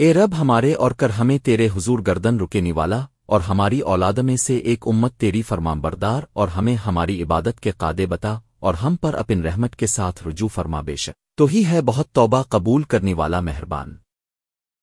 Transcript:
اے رب ہمارے اور کر ہمیں تیرے حضور گردن رکے والا، اور ہماری اولاد میں سے ایک امت تیری فرمان بردار اور ہمیں ہماری عبادت کے قادے بتا، اور ہم پر اپن رحمت کے ساتھ رجوع فرما بے شک۔ تو ہی ہے بہت توبہ قبول کرنے والا مہربان۔